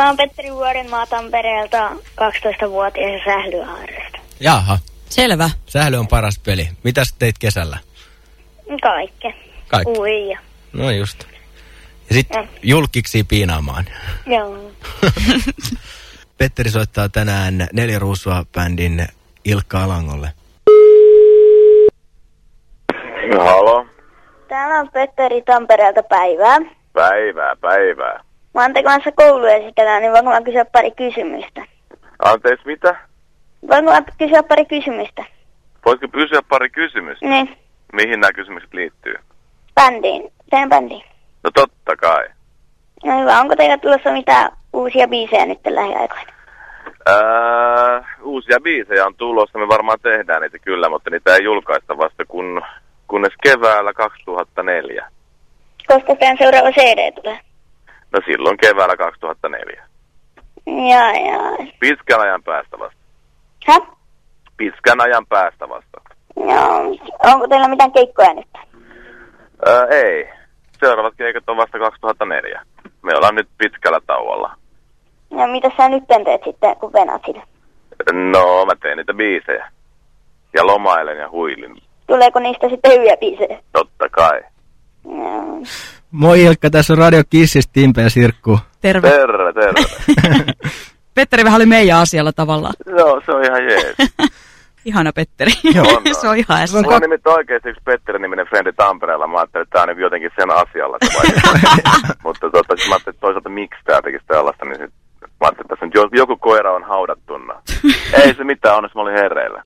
Mä oon Petteri Vuorenmaa Tampereelta 12-vuotias sählyhaaresta. Jaha, Selvä. sähly on paras peli. Mitäs teit kesällä? Kaikke. Kaikki. Ui ja. No just. Ja sitten Joo. julkiksi piinaamaan. Joo. Petteri soittaa tänään Neljä Ruusua bändin Ilkka Alangolle. Halo. Täällä on Petteri Tampereelta päivää. Päivää, päivää. Mä oon tekemässä kouluesitelää, niin voinko mä kysyä pari kysymystä? Anteeksi, mitä? Voinko mä kysyä pari kysymystä? Voitko kysyä pari kysymystä? Niin, Mihin nämä kysymykset liittyy? bändiin. Teidän bändiin. No totta kai. No hyvä, onko teillä tulossa mitään uusia biisejä nyt lähiaikoina? Ää, uusia biisejä on tulossa, me varmaan tehdään niitä kyllä, mutta niitä ei julkaista vasta kun, kunnes keväällä 2004. Koska teidän seuraava CD tulee? No silloin keväällä 2004. Jaa, jaa. Pitkän ajan päästä vasta. Hä? Pitkän ajan päästä vasta. Joo. Onko teillä mitään keikkoja nyt? Ää, ei. Seuraavat keikat on vasta 2004. Me ollaan nyt pitkällä tauolla. Ja mitä sä nyt teet sitten, kun venaat sitä? No, mä teen niitä biisejä. Ja lomailen ja huilin. Tuleeko niistä sitten hyviä biisejä? Totta kai. Moi Ilkka, tässä on Radio Kissistä Timpe ja Sirkku. Terve. Terve, terve. Petteri vähän oli meidän asialla tavallaan. Joo, se on ihan jees. Ihana Petteri. Joo, on, se on ihan ässä. Mulla on nimittäin oikeasti yksi Petteri-niminen frendi Tampereella. Mä ajattelin, että tää on niin jotenkin sen asialla. Mutta tota, sit mä ajattelin, että toisaalta miksi tää tekisi tällaista, niin sit mä ajattelin, että tässä nyt jo- joku koira on haudattuna. Ei se mitään, onneksi mä olin herreillä.